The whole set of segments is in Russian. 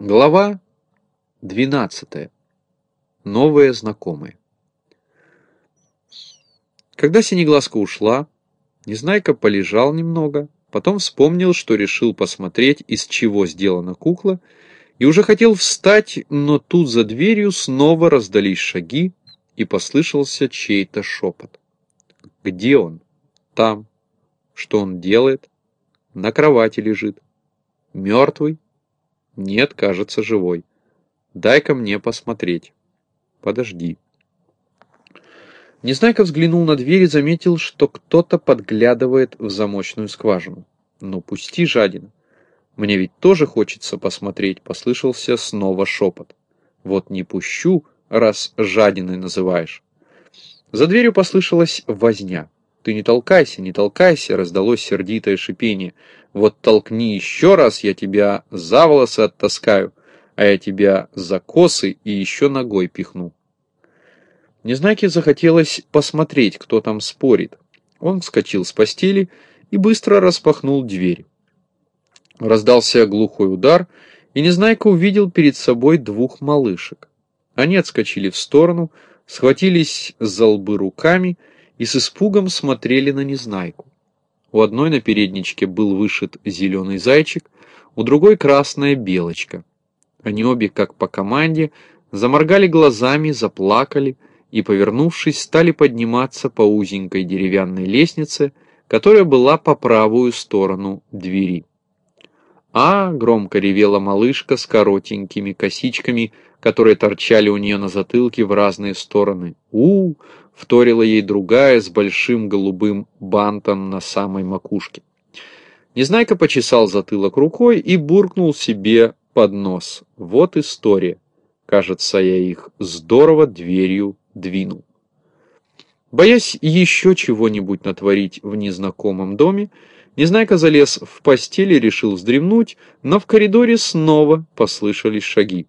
Глава 12. Новые знакомые. Когда Синеглазка ушла, Незнайка полежал немного, потом вспомнил, что решил посмотреть, из чего сделана кукла, и уже хотел встать, но тут за дверью снова раздались шаги, и послышался чей-то шепот. Где он? Там. Что он делает? На кровати лежит. Мертвый? Нет, кажется, живой. Дай-ка мне посмотреть. Подожди. Незнайка взглянул на дверь и заметил, что кто-то подглядывает в замочную скважину. Ну, пусти, жадина. Мне ведь тоже хочется посмотреть, послышался снова шепот. Вот не пущу, раз жадиной называешь. За дверью послышалась возня. «Ты не толкайся, не толкайся!» — раздалось сердитое шипение. «Вот толкни еще раз, я тебя за волосы оттаскаю, а я тебя за косы и еще ногой пихну». Незнайке захотелось посмотреть, кто там спорит. Он вскочил с постели и быстро распахнул дверь. Раздался глухой удар, и Незнайка увидел перед собой двух малышек. Они отскочили в сторону, схватились за лбы руками и с испугом смотрели на Незнайку. У одной на передничке был вышит зеленый зайчик, у другой красная белочка. Они обе, как по команде, заморгали глазами, заплакали и, повернувшись, стали подниматься по узенькой деревянной лестнице, которая была по правую сторону двери. А, громко ревела малышка с коротенькими косичками, которые торчали у нее на затылке в разные стороны. -у вторила ей другая с большим голубым бантом на самой макушке. Незнайка почесал затылок рукой и буркнул себе под нос. Вот история. Кажется, я их здорово дверью двинул. Боясь еще чего-нибудь натворить в незнакомом доме, Незнайка залез в постель и решил вздремнуть, но в коридоре снова послышались шаги.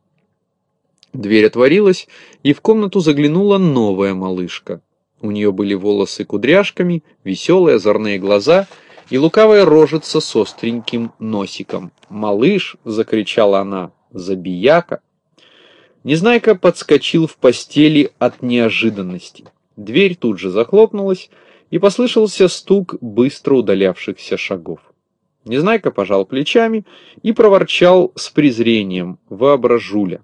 Дверь отворилась, и в комнату заглянула новая малышка. У нее были волосы кудряшками, веселые озорные глаза и лукавая рожица с остреньким носиком. «Малыш!» — закричала она. «Забияка!» Незнайка подскочил в постели от неожиданности. Дверь тут же захлопнулась, и послышался стук быстро удалявшихся шагов. Незнайка пожал плечами и проворчал с презрением «Воображуля!».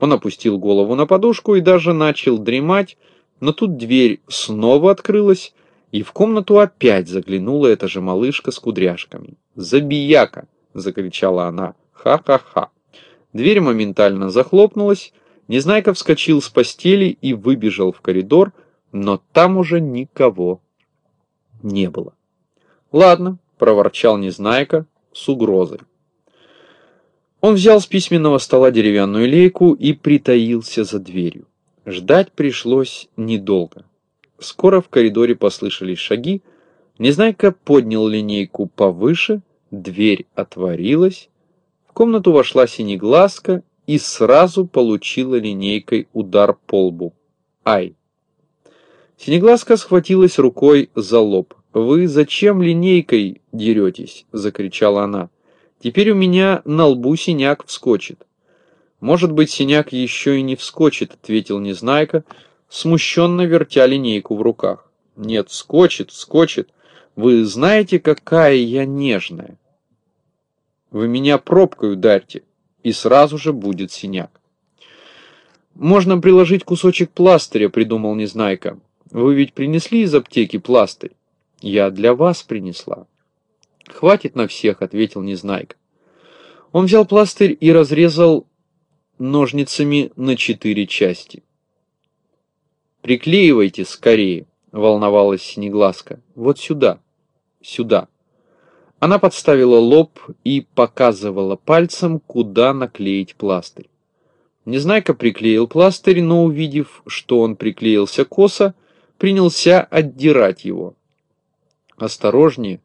Он опустил голову на подушку и даже начал дремать, но тут дверь снова открылась, и в комнату опять заглянула эта же малышка с кудряшками. «Забияка!» — закричала она. «Ха-ха-ха!» Дверь моментально захлопнулась, Незнайка вскочил с постели и выбежал в коридор, но там уже никого не было. «Ладно», — проворчал Незнайка с угрозой. Он взял с письменного стола деревянную лейку и притаился за дверью. Ждать пришлось недолго. Скоро в коридоре послышались шаги, Незнайка поднял линейку повыше, дверь отворилась, в комнату вошла синеглазка и сразу получила линейкой удар по лбу. Ай! Синеглазка схватилась рукой за лоб. «Вы зачем линейкой деретесь?» — закричала она. Теперь у меня на лбу синяк вскочит. Может быть, синяк еще и не вскочит, ответил Незнайка, смущенно вертя линейку в руках. Нет, вскочит, вскочит. Вы знаете, какая я нежная. Вы меня пробкой ударьте, и сразу же будет синяк. Можно приложить кусочек пластыря, придумал Незнайка. Вы ведь принесли из аптеки пластырь? Я для вас принесла. «Хватит на всех», — ответил Незнайка. Он взял пластырь и разрезал ножницами на четыре части. «Приклеивайте скорее», — волновалась Синеглазка. «Вот сюда, сюда». Она подставила лоб и показывала пальцем, куда наклеить пластырь. Незнайка приклеил пластырь, но, увидев, что он приклеился косо, принялся отдирать его. «Осторожнее!»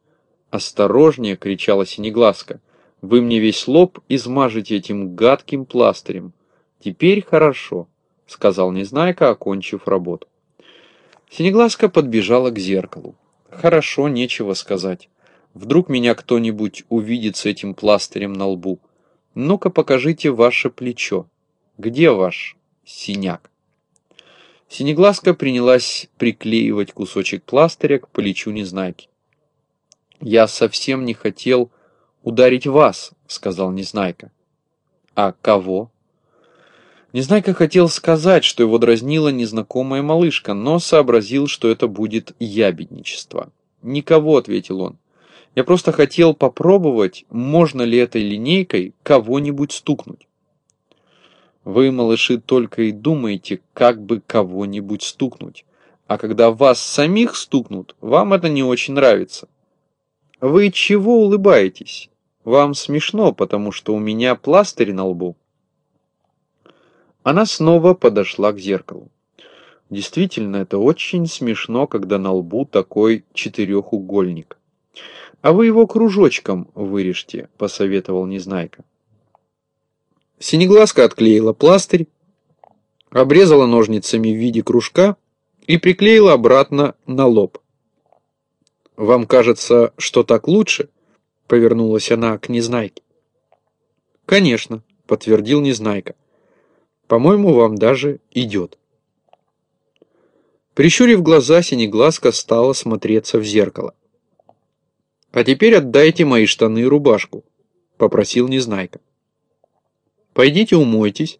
«Осторожнее!» — кричала Синеглазка. «Вы мне весь лоб измажете этим гадким пластырем. Теперь хорошо», — сказал Незнайка, окончив работу. Синеглазка подбежала к зеркалу. «Хорошо, нечего сказать. Вдруг меня кто-нибудь увидит с этим пластырем на лбу. Ну-ка покажите ваше плечо. Где ваш синяк? Синеглазка принялась приклеивать кусочек пластыря к плечу Незнайки. «Я совсем не хотел ударить вас», — сказал Незнайка. «А кого?» Незнайка хотел сказать, что его дразнила незнакомая малышка, но сообразил, что это будет ябедничество. «Никого», — ответил он. Я просто хотел попробовать, можно ли этой линейкой кого-нибудь стукнуть. Вы, малыши, только и думаете, как бы кого-нибудь стукнуть. А когда вас самих стукнут, вам это не очень нравится. Вы чего улыбаетесь? Вам смешно, потому что у меня пластырь на лбу. Она снова подошла к зеркалу. Действительно, это очень смешно, когда на лбу такой четырехугольник. «А вы его кружочком вырежьте», — посоветовал Незнайка. Синеглазка отклеила пластырь, обрезала ножницами в виде кружка и приклеила обратно на лоб. «Вам кажется, что так лучше?» — повернулась она к Незнайке. «Конечно», — подтвердил Незнайка. «По-моему, вам даже идет». Прищурив глаза, Синеглазка стала смотреться в зеркало. «А теперь отдайте мои штаны и рубашку», — попросил Незнайка. «Пойдите умойтесь,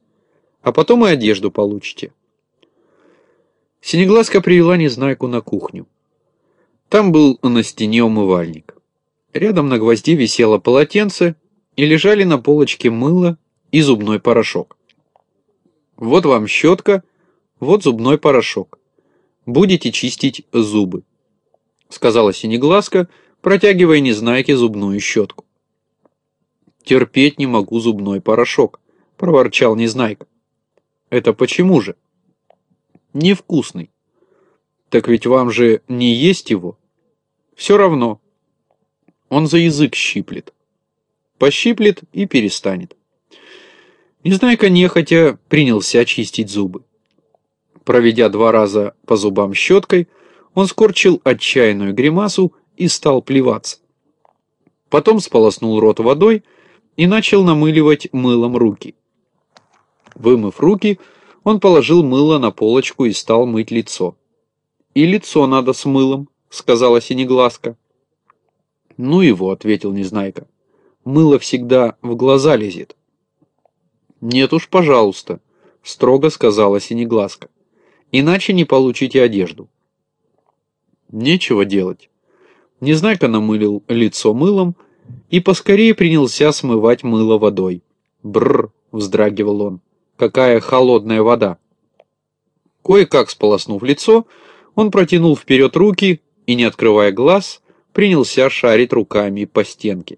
а потом и одежду получите». Синеглазка привела Незнайку на кухню. Там был на стене умывальник. Рядом на гвозде висело полотенце и лежали на полочке мыло и зубной порошок. Вот вам щетка, вот зубной порошок. Будете чистить зубы, сказала Синеглазка, протягивая Незнайке зубную щетку. «Терпеть не могу зубной порошок», — проворчал Незнайка. «Это почему же?» «Невкусный». «Так ведь вам же не есть его?» «Все равно. Он за язык щиплет. Пощиплет и перестанет». Незнайка нехотя принялся чистить зубы. Проведя два раза по зубам щеткой, он скорчил отчаянную гримасу и стал плеваться. Потом сполоснул рот водой и начал намыливать мылом руки. Вымыв руки, он положил мыло на полочку и стал мыть лицо. «И лицо надо с мылом», — сказала Синеглазка. «Ну его», — ответил Незнайка. «Мыло всегда в глаза лезет». «Нет уж, пожалуйста», — строго сказала Синеглазка. «Иначе не получите одежду». «Нечего делать. Незнайка намылил лицо мылом и поскорее принялся смывать мыло водой. Бррр, вздрагивал он, какая холодная вода. Кое-как сполоснув лицо, он протянул вперед руки и, не открывая глаз, принялся шарить руками по стенке.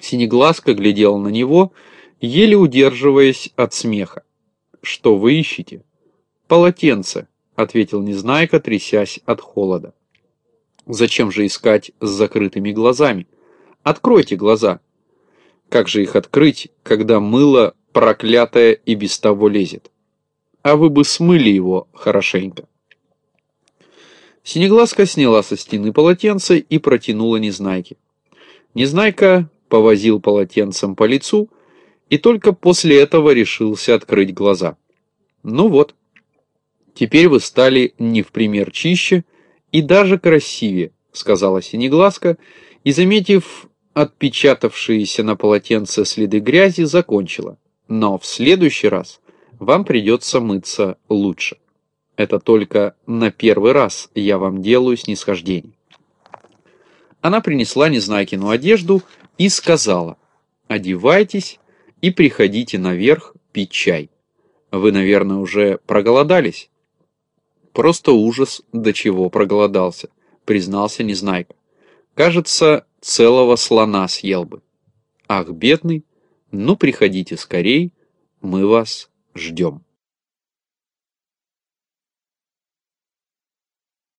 Синеглазка глядел на него, еле удерживаясь от смеха. «Что вы ищете?» «Полотенце», — ответил Незнайка, трясясь от холода. Зачем же искать с закрытыми глазами? Откройте глаза. Как же их открыть, когда мыло проклятое и без того лезет? А вы бы смыли его хорошенько. Синеглазка сняла со стены полотенце и протянула Незнайке. Незнайка повозил полотенцем по лицу и только после этого решился открыть глаза. Ну вот, теперь вы стали не в пример чище, и даже красивее», — сказала Синеглазка, и, заметив отпечатавшиеся на полотенце следы грязи, закончила. «Но в следующий раз вам придется мыться лучше. Это только на первый раз я вам делаю снисхождение». Она принесла Незнайкину одежду и сказала, «Одевайтесь и приходите наверх пить чай. Вы, наверное, уже проголодались?» Просто ужас, до чего проголодался, признался Незнайка. Кажется, целого слона съел бы. Ах, бедный, ну приходите скорей, мы вас ждем.